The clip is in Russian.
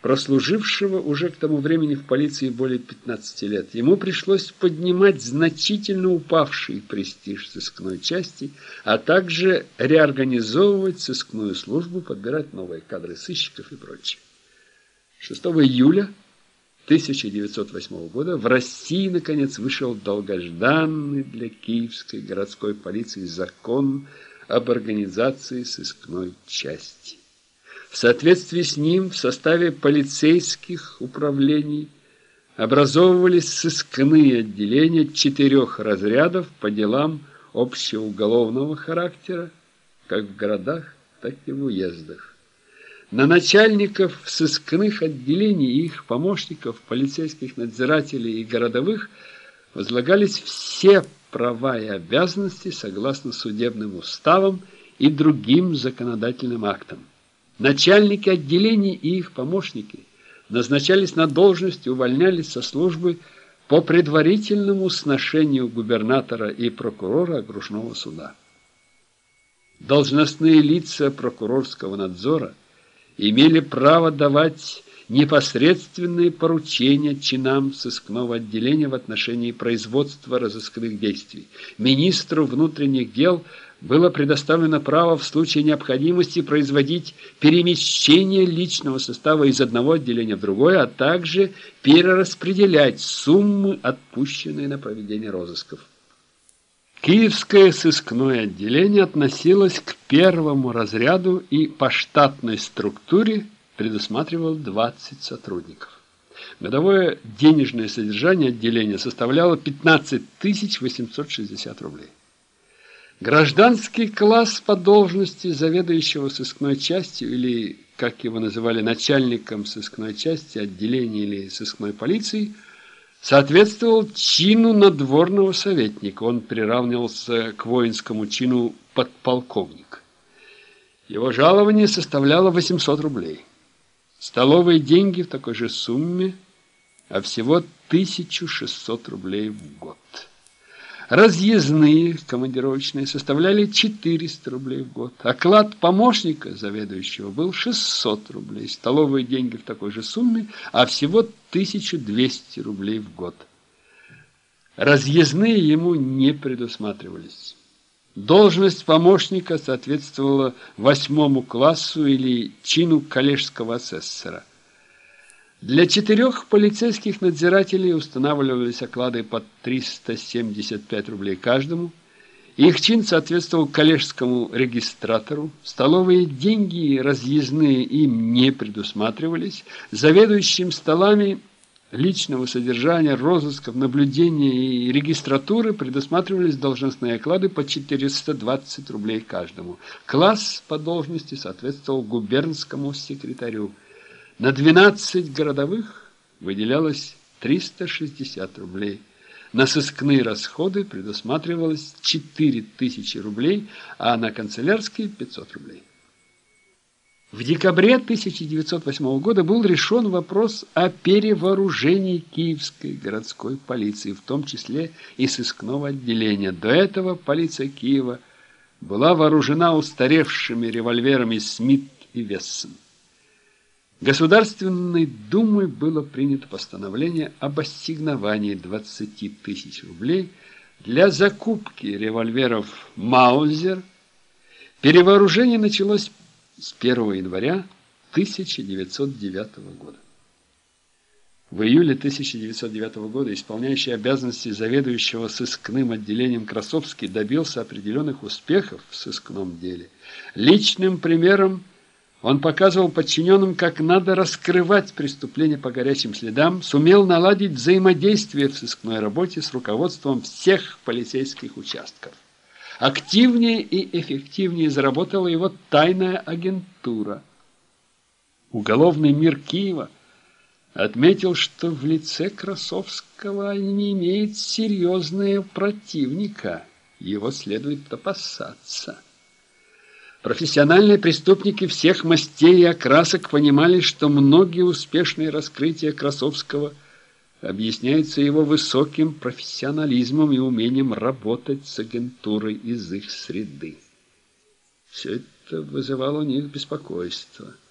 прослужившего уже к тому времени в полиции более 15 лет. Ему пришлось поднимать значительно упавший престиж сыскной части, а также реорганизовывать сыскную службу, подбирать новые кадры сыщиков и прочее. 6 июля 1908 года в России, наконец, вышел долгожданный для киевской городской полиции закон об организации сыскной части. Соответствии с ним в составе полицейских управлений образовывались сыскные отделения четырех разрядов по делам общеуголовного характера, как в городах, так и в уездах. На начальников сыскных отделений и их помощников, полицейских надзирателей и городовых возлагались все права и обязанности согласно судебным уставам и другим законодательным актам. Начальники отделений и их помощники назначались на должность и увольнялись со службы по предварительному сношению губернатора и прокурора окружного суда. Должностные лица прокурорского надзора имели право давать непосредственные поручения чинам сыскного отделения в отношении производства разыскных действий. Министру внутренних дел – было предоставлено право в случае необходимости производить перемещение личного состава из одного отделения в другое, а также перераспределять суммы, отпущенные на проведение розысков. Киевское сыскное отделение относилось к первому разряду и по штатной структуре предусматривал 20 сотрудников. Годовое денежное содержание отделения составляло 15 860 рублей. Гражданский класс по должности заведующего сыскной частью или, как его называли, начальником сыскной части, отделения или сыскной полиции, соответствовал чину надворного советника. Он приравнивался к воинскому чину подполковник. Его жалование составляло 800 рублей. Столовые деньги в такой же сумме, а всего 1600 рублей в год. Разъездные командировочные составляли 400 рублей в год. Оклад помощника заведующего был 600 рублей. Столовые деньги в такой же сумме, а всего 1200 рублей в год. Разъездные ему не предусматривались. Должность помощника соответствовала восьмому классу или чину коллежского асессора. Для четырех полицейских надзирателей устанавливались оклады по 375 рублей каждому. Их чин соответствовал коллежскому регистратору. Столовые деньги разъездные им не предусматривались. Заведующим столами личного содержания, розысков, наблюдения и регистратуры предусматривались должностные оклады по 420 рублей каждому. Класс по должности соответствовал губернскому секретарю. На 12 городовых выделялось 360 рублей. На сыскные расходы предусматривалось 4000 рублей, а на канцелярские 500 рублей. В декабре 1908 года был решен вопрос о перевооружении Киевской городской полиции, в том числе и сыскного отделения. До этого полиция Киева была вооружена устаревшими револьверами Смит и Вессон. Государственной Думой было принято постановление об ассигновании 20 тысяч рублей для закупки револьверов «Маузер». Перевооружение началось с 1 января 1909 года. В июле 1909 года исполняющий обязанности заведующего сыскным отделением Красовский добился определенных успехов в сыскном деле. Личным примером он показывал подчиненным, как надо раскрывать преступления по горячим следам, сумел наладить взаимодействие в сыскной работе с руководством всех полицейских участков. Активнее и эффективнее заработала его тайная агентура. Уголовный мир Киева отметил, что в лице Красовского не имеет серьезного противника, его следует опасаться. Профессиональные преступники всех мастей и окрасок понимали, что многие успешные раскрытия Красовского объясняются его высоким профессионализмом и умением работать с агентурой из их среды. Все это вызывало у них беспокойство –